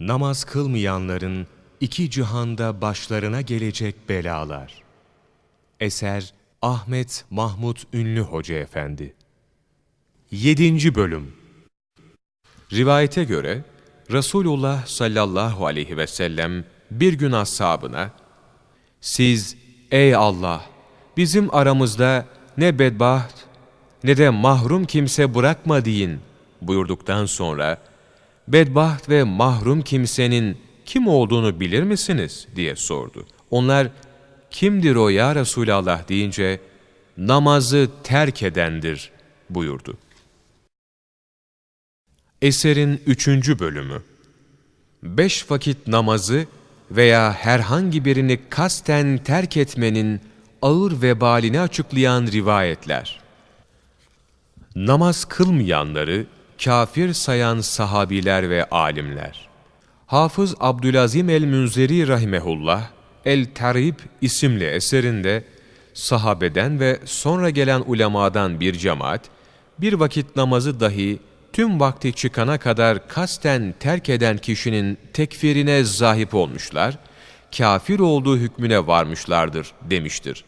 Namaz kılmayanların iki cihanda başlarına gelecek belalar. Eser Ahmet Mahmut Ünlü Hoca Efendi 7. Bölüm Rivayete göre Resulullah sallallahu aleyhi ve sellem bir gün ashabına Siz ey Allah bizim aramızda ne bedbaht ne de mahrum kimse bırakma deyin buyurduktan sonra bedbaht ve mahrum kimsenin kim olduğunu bilir misiniz diye sordu. Onlar kimdir o ya Resulallah deyince namazı terk edendir buyurdu. Eserin üçüncü bölümü Beş vakit namazı veya herhangi birini kasten terk etmenin ağır vebalini açıklayan rivayetler. Namaz kılmayanları kafir sayan sahabiler ve alimler. Hafız Abdülazim el-Münzeri rahimehullah, El-Tarib isimli eserinde sahabeden ve sonra gelen ulemadan bir cemaat, bir vakit namazı dahi tüm vakti çıkana kadar kasten terk eden kişinin tekfirine zahip olmuşlar, kafir olduğu hükmüne varmışlardır demiştir.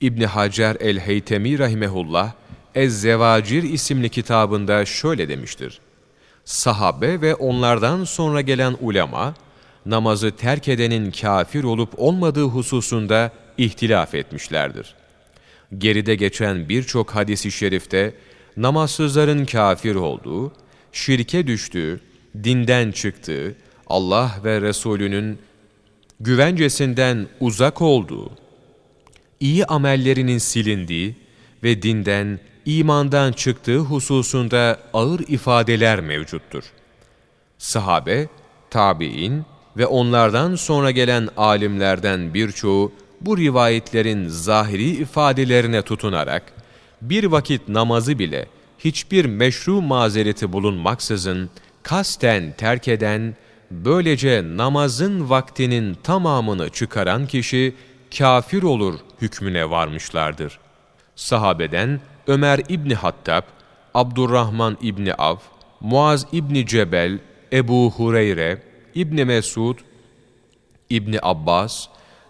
İbni Hacer el-Heytemi rahimehullah, Ez-Zevacir isimli kitabında şöyle demiştir. Sahabe ve onlardan sonra gelen ulema, namazı terk edenin kafir olup olmadığı hususunda ihtilaf etmişlerdir. Geride geçen birçok hadis-i şerifte, namazsızların kafir olduğu, şirke düştüğü, dinden çıktığı, Allah ve Resulünün güvencesinden uzak olduğu, iyi amellerinin silindiği ve dinden, imandan çıktığı hususunda ağır ifadeler mevcuttur. Sahabe, tabi'in ve onlardan sonra gelen alimlerden birçoğu bu rivayetlerin zahiri ifadelerine tutunarak, bir vakit namazı bile hiçbir meşru mazereti bulunmaksızın kasten terk eden, böylece namazın vaktinin tamamını çıkaran kişi kafir olur hükmüne varmışlardır. Sahabeden Ömer İbni Hattab, Abdurrahman İbni Av, Muaz İbni Cebel, Ebu Hureyre, İbni Mesud, İbni Abbas,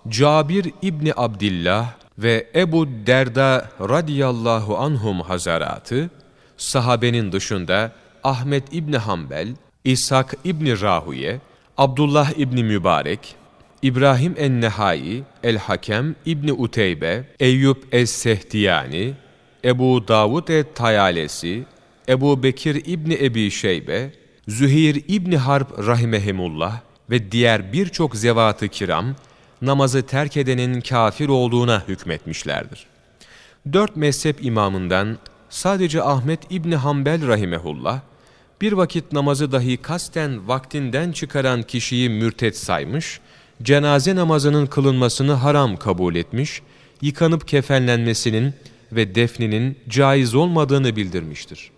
Cabir İbni Abdillah ve Ebu Derda radiyallahu anhum hazaratı, sahabenin dışında Ahmet İbni Hanbel, İshak İbni Rahuye, Abdullah İbni Mübarek, İbrahim en-Nehai, El-Hakem İbni Uteybe, Eyüp es-Sehtiyani, Ebu Davud et-Tayalesi, Ebu Bekir İbni Ebi Şeybe, Zühir İbni Harp rahimehimullah ve diğer birçok zevat-ı kiram, namazı terk edenin kafir olduğuna hükmetmişlerdir. Dört mezhep imamından sadece Ahmet İbni Hanbel rahimehullah, bir vakit namazı dahi kasten vaktinden çıkaran kişiyi mürtet saymış, cenaze namazının kılınmasını haram kabul etmiş, yıkanıp kefenlenmesinin ve defninin caiz olmadığını bildirmiştir.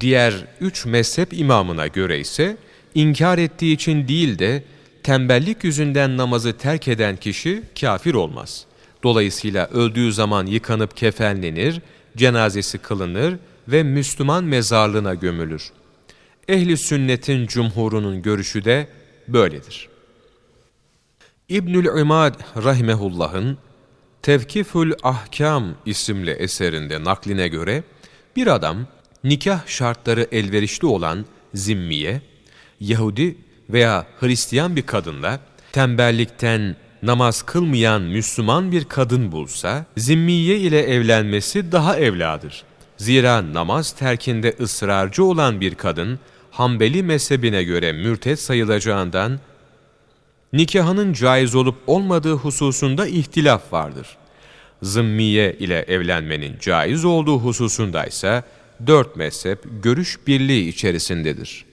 Diğer üç mezhep imamına göre ise, inkar ettiği için değil de, tembellik yüzünden namazı terk eden kişi kafir olmaz. Dolayısıyla öldüğü zaman yıkanıp kefenlenir, cenazesi kılınır ve Müslüman mezarlığına gömülür. Ehli sünnetin cumhurunun görüşü de böyledir. İbnül İmad rahimehullah'ın Tevkifül Ahkam isimli eserinde nakline göre bir adam nikah şartları elverişli olan zimmiye, Yahudi veya Hristiyan bir kadınla tembellikten namaz kılmayan Müslüman bir kadın bulsa, zimmiye ile evlenmesi daha evladır. Zira namaz terkinde ısrarcı olan bir kadın, Hanbeli mezhebine göre mürtet sayılacağından, nikahının caiz olup olmadığı hususunda ihtilaf vardır. Zımmiye ile evlenmenin caiz olduğu hususunda ise dört mezhep görüş birliği içerisindedir.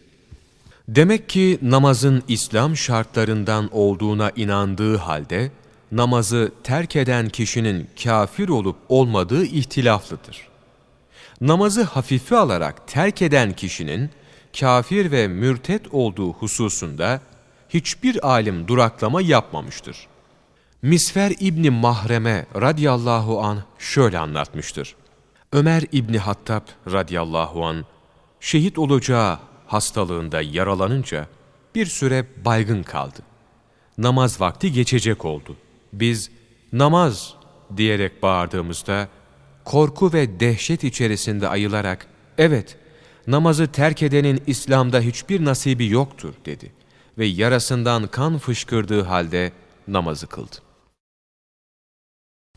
Demek ki namazın İslam şartlarından olduğuna inandığı halde, namazı terk eden kişinin kafir olup olmadığı ihtilaflıdır. Namazı hafife alarak terk eden kişinin kafir ve mürtet olduğu hususunda hiçbir alim duraklama yapmamıştır. Misfer İbni Mahreme radiyallahu an şöyle anlatmıştır. Ömer İbni Hattab radiyallahu an şehit olacağı hastalığında yaralanınca bir süre baygın kaldı. Namaz vakti geçecek oldu. Biz namaz diyerek bağırdığımızda korku ve dehşet içerisinde ayılarak evet namazı terk edenin İslam'da hiçbir nasibi yoktur dedi ve yarasından kan fışkırdığı halde namazı kıldı.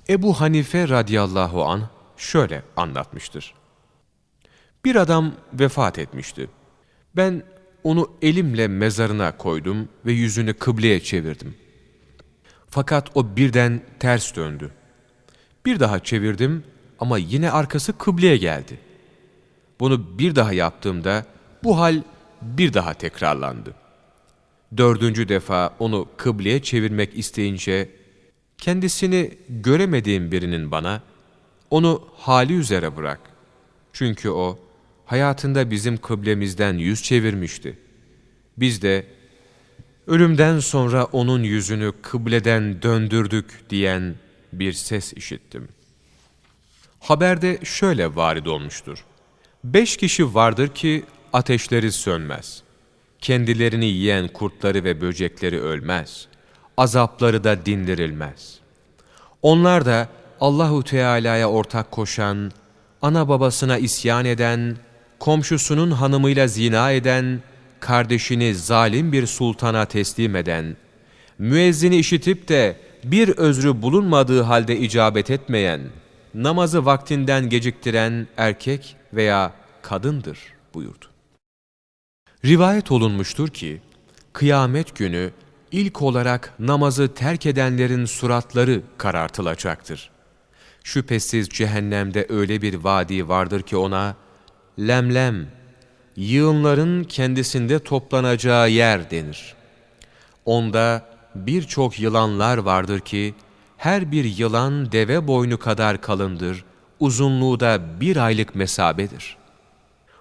Ebu Hanife radıyallahu an şöyle anlatmıştır. Bir adam vefat etmişti. Ben onu elimle mezarına koydum ve yüzünü kıbleye çevirdim. Fakat o birden ters döndü. Bir daha çevirdim ama yine arkası kıbleye geldi. Bunu bir daha yaptığımda bu hal bir daha tekrarlandı. Dördüncü defa onu kıbleye çevirmek isteyince kendisini göremediğim birinin bana onu hali üzere bırak. Çünkü o hayatında bizim kıblemizden yüz çevirmişti. Biz de ölümden sonra onun yüzünü kıbleden döndürdük diyen bir ses işittim. Haberde şöyle varid olmuştur. Beş kişi vardır ki ateşleri sönmez. Kendilerini yiyen kurtları ve böcekleri ölmez. Azapları da dindirilmez. Onlar da Allahu Teala'ya ortak koşan, ana babasına isyan eden, komşusunun hanımıyla zina eden, kardeşini zalim bir sultana teslim eden, müezzini işitip de bir özrü bulunmadığı halde icabet etmeyen, namazı vaktinden geciktiren erkek veya kadındır buyurdu. Rivayet olunmuştur ki, kıyamet günü ilk olarak namazı terk edenlerin suratları karartılacaktır. Şüphesiz cehennemde öyle bir vadi vardır ki ona, lemlem, yığınların kendisinde toplanacağı yer denir. Onda birçok yılanlar vardır ki, her bir yılan deve boynu kadar kalındır, uzunluğu da bir aylık mesabedir.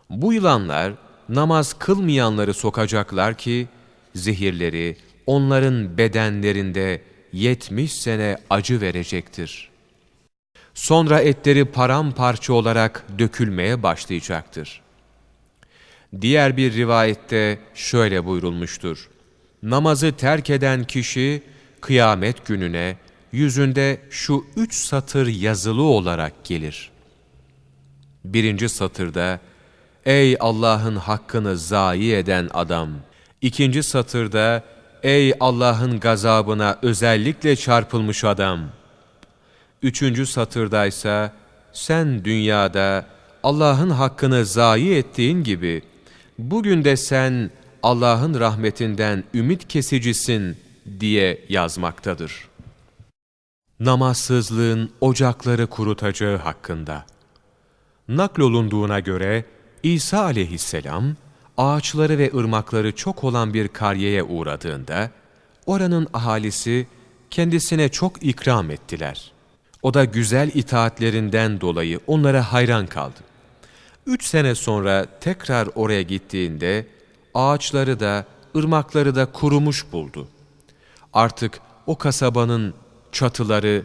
Bu yılanlar namaz kılmayanları sokacaklar ki, zehirleri onların bedenlerinde yetmiş sene acı verecektir. Sonra etleri paramparça olarak dökülmeye başlayacaktır. Diğer bir rivayette şöyle buyurulmuştur. Namazı terk eden kişi kıyamet gününe yüzünde şu üç satır yazılı olarak gelir. Birinci satırda, Ey Allah'ın hakkını zayi eden adam! İkinci satırda, Ey Allah'ın gazabına özellikle çarpılmış adam! Üçüncü satırdaysa, sen dünyada Allah'ın hakkını zayi ettiğin gibi, bugün de sen Allah'ın rahmetinden ümit kesicisin diye yazmaktadır. Namazsızlığın ocakları kurutacağı hakkında. Naklolunduğuna göre İsa aleyhisselam ağaçları ve ırmakları çok olan bir kariyeye uğradığında oranın ahalisi kendisine çok ikram ettiler. O da güzel itaatlerinden dolayı onlara hayran kaldı. Üç sene sonra tekrar oraya gittiğinde ağaçları da ırmakları da kurumuş buldu. Artık o kasabanın çatıları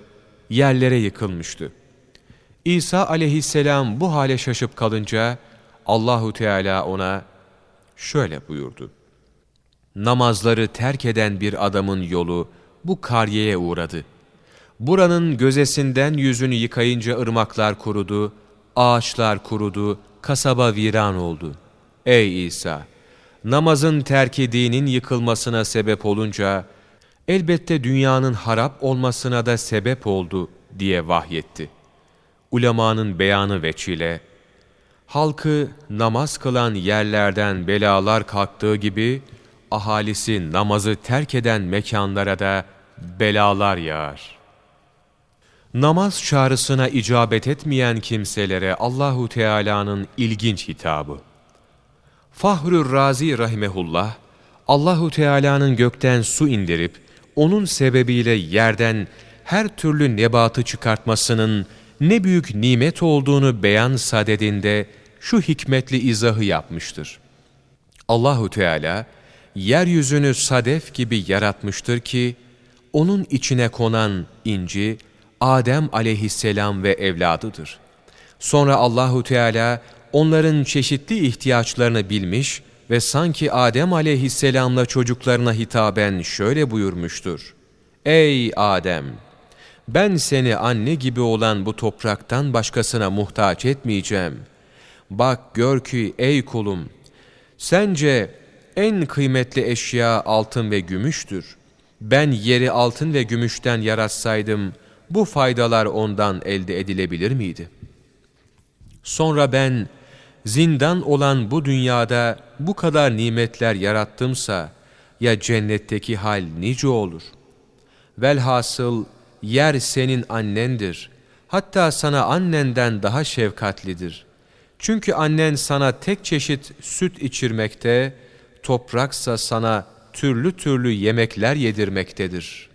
yerlere yıkılmıştı. İsa aleyhisselam bu hale şaşıp kalınca Allahu Teala ona şöyle buyurdu. Namazları terk eden bir adamın yolu bu kariyeye uğradı. Buranın gözesinden yüzünü yıkayınca ırmaklar kurudu, ağaçlar kurudu, kasaba viran oldu. Ey İsa! Namazın terki dinin yıkılmasına sebep olunca, elbette dünyanın harap olmasına da sebep oldu diye vahyetti. Ulemanın beyanı veçile, halkı namaz kılan yerlerden belalar kalktığı gibi, ahalisi namazı terk eden mekanlara da belalar yağar. Namaz çağrısına icabet etmeyen kimselere Allahu Teala'nın ilginç hitabı. Fahrur Razi rahimehullah Allahu Teala'nın gökten su indirip onun sebebiyle yerden her türlü nebatı çıkartmasının ne büyük nimet olduğunu beyan sadedinde şu hikmetli izahı yapmıştır. Allahu Teala yeryüzünü sadef gibi yaratmıştır ki onun içine konan inci Adem aleyhisselam ve evladıdır. Sonra Allahu Teala onların çeşitli ihtiyaçlarını bilmiş ve sanki Adem aleyhisselamla çocuklarına hitaben şöyle buyurmuştur. Ey Adem! Ben seni anne gibi olan bu topraktan başkasına muhtaç etmeyeceğim. Bak gör ki ey kulum, sence en kıymetli eşya altın ve gümüştür. Ben yeri altın ve gümüşten yaratsaydım, bu faydalar ondan elde edilebilir miydi? Sonra ben, zindan olan bu dünyada bu kadar nimetler yarattımsa, ya cennetteki hal nice olur? Velhasıl, yer senin annendir. Hatta sana annenden daha şefkatlidir. Çünkü annen sana tek çeşit süt içirmekte, topraksa sana türlü türlü yemekler yedirmektedir.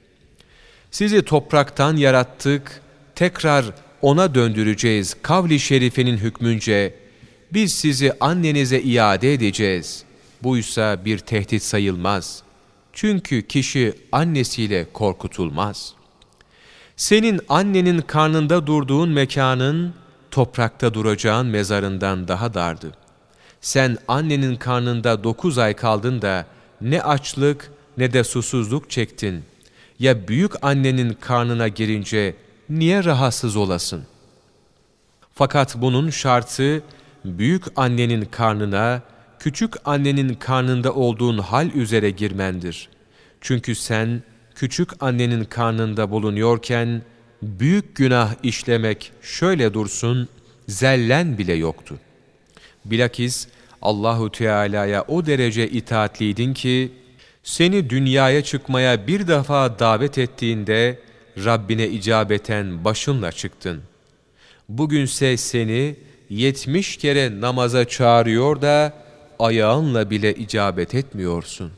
Sizi topraktan yarattık, tekrar ona döndüreceğiz kavli şerifinin hükmünce, biz sizi annenize iade edeceğiz. Buysa bir tehdit sayılmaz. Çünkü kişi annesiyle korkutulmaz. Senin annenin karnında durduğun mekanın, toprakta duracağın mezarından daha dardı. Sen annenin karnında dokuz ay kaldın da, ne açlık ne de susuzluk çektin. Ya büyük annenin karnına girince niye rahatsız olasın? Fakat bunun şartı büyük annenin karnına küçük annenin karnında olduğun hal üzere girmendir. Çünkü sen küçük annenin karnında bulunuyorken büyük günah işlemek şöyle dursun zellen bile yoktu. Bilakis Allahu Teala'ya o derece itaatliydin ki seni dünyaya çıkmaya bir defa davet ettiğinde Rabbine icabeten başınla çıktın. Bugünse seni yetmiş kere namaza çağırıyor da ayağınla bile icabet etmiyorsun.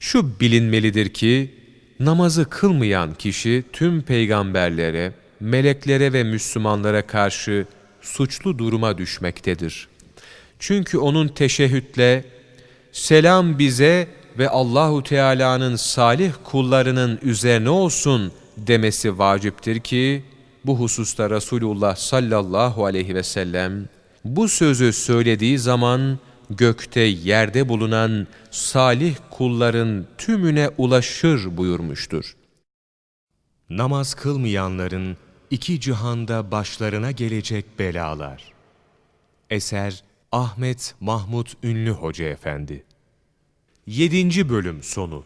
Şu bilinmelidir ki namazı kılmayan kişi tüm peygamberlere, meleklere ve Müslümanlara karşı suçlu duruma düşmektedir. Çünkü onun teşehhütle selam bize ve Allahu Teala'nın salih kullarının üzerine olsun demesi vaciptir ki bu hususta Resulullah sallallahu aleyhi ve sellem bu sözü söylediği zaman gökte yerde bulunan salih kulların tümüne ulaşır buyurmuştur. Namaz kılmayanların iki cihanda başlarına gelecek belalar. Eser Ahmet Mahmut Ünlü Hoca Efendi 7. Bölüm Sonu